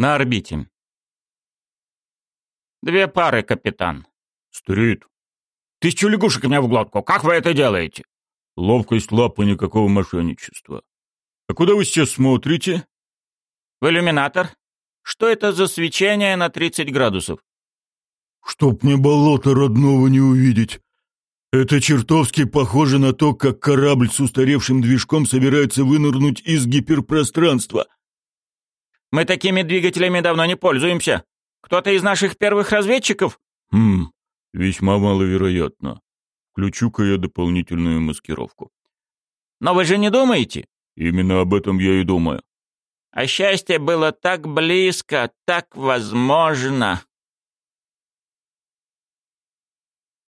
На орбите. Две пары, капитан. Стрит. Тысячу лягушек мне в глотку. Как вы это делаете? Ловкость лапы никакого мошенничества. А куда вы сейчас смотрите? В иллюминатор. Что это за свечение на 30 градусов? Чтоб мне болото родного не увидеть. Это чертовски похоже на то, как корабль с устаревшим движком собирается вынырнуть из гиперпространства. Мы такими двигателями давно не пользуемся. Кто-то из наших первых разведчиков? Хм, весьма маловероятно. Включу-ка я дополнительную маскировку. Но вы же не думаете? Именно об этом я и думаю. А счастье было так близко, так возможно.